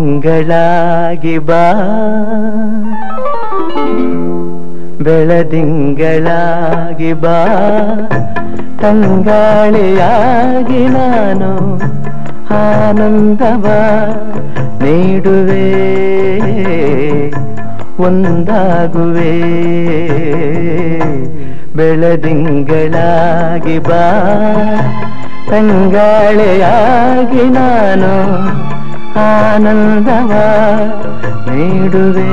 ಬೆಳದಿಂಗಳಾಗಿ ಬಾ. ಬೆಳದಿಂಗಳಾಗಿ ಬಾ. ತಂಗಾಳಿಯಾಗಿ ನಾನು ಆನಂದವ ನೀಡುವೆ. ಒಂದಾಗುವೆ. ಬೆಳದಿಂಗಳಾಗಿ ಬಾ. ತಂಗಾಳಿಯಾಗಿ ನಾನು ಆನಂದವ ನೀಡುವೆ.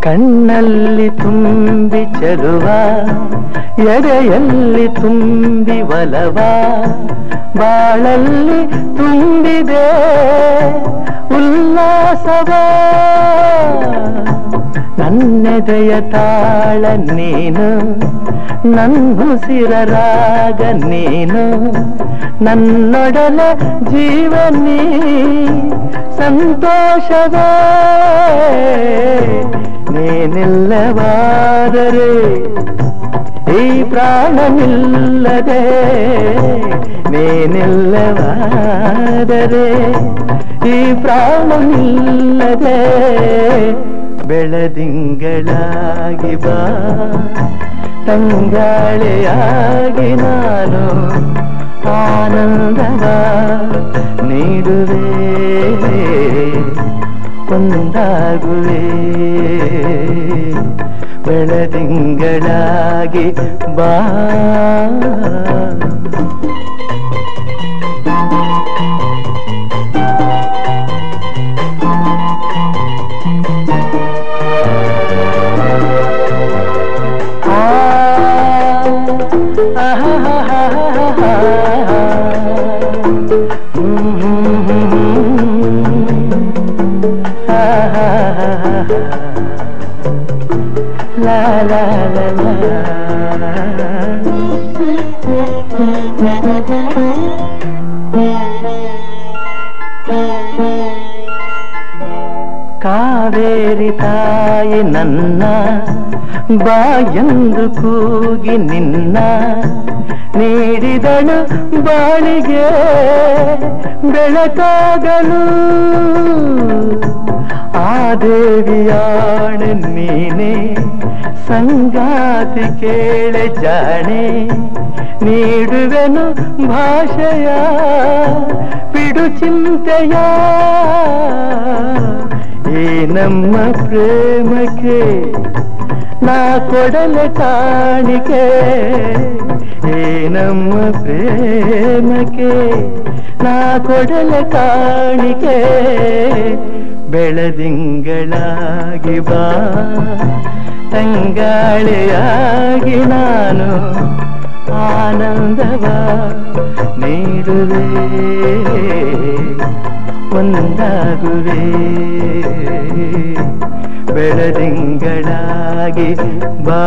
ಕಣ್ಣಲ್ಲಿ ತುಂಬಿ ಚೆಲುವ ಎಡೆಯಲ್ಲಿ ತುಂಬಿ ಒಲವ ಬಾಳಲ್ಲಿ ತುಂಬಿದೆ ಉಲ್ಲಾಸವ ನನ್ನೆದೆಯ ತಾಳ ನೀನು ನನ್ನುಸಿರ ರಾಗ ನೀನು, ನನ್ನೊಡಲ ಜೀವನಿ ಸಂತೋಷವೇ ನೀನಿಲ್ಲವಾದರೆ ಈ ಪ್ರಾಣ ನಿಲ್ಲದೆ ನೀನಿಲ್ಲವಾದರೆ ಈ ಪ್ರಾಣನಿಲ್ಲದೆ ಬೆಳದಿಂಗಳಾಗಿ ಬಾ. ತಂಗಾಳೆಯಾಗಿ ನಾನು ಆನಂದವ ನೀಡುವೆ. ಒಂದಾಗುವೆ. ಬೆಳದಿಂಗಳಾಗಿ ಬಾ. La la la ಕಾವೇರಿ ತಾಯಿ ನನ್ನ ಬಾಯಂದು ಕೂಗಿ ನಿನ್ನ, ನೀಡಿದಳು ಬಾಳಿಗೆ ಬೆಳಕಾಗಲು. ಆ ದೇವಿಯಾಣ ನೀನೆ, ಸಂಗಾತಿ ಕೇಳೆ ಜಾಣೆ, ನೀಡುವೆನು ಭಾಷೆಯ ಬಿಡು ಚಿಂತೆಯ. ನಮ್ಮ ಪ್ರೇಮಕ್ಕೆ ನಾ ಕೊಡಲೆ ಕಾಣಿಕೆ. ಏ ನಮ್ಮ ಪ್ರೇಮಕ್ಕೆ ನಾ ಕೊಡಲೆ ಕಾಣಿಕೆ. ಬೆಳದಿಂಗಳಾಗಿ ಬಾ, ತಂಗಾಳೆಯಾಗಿ ನಾನು ಆನಂದವ ನೀಡುವೆ, ಒಂದಾಗುವೆ. ಬೆಳದಿಂಗಳಾಗಿ ಬಾ.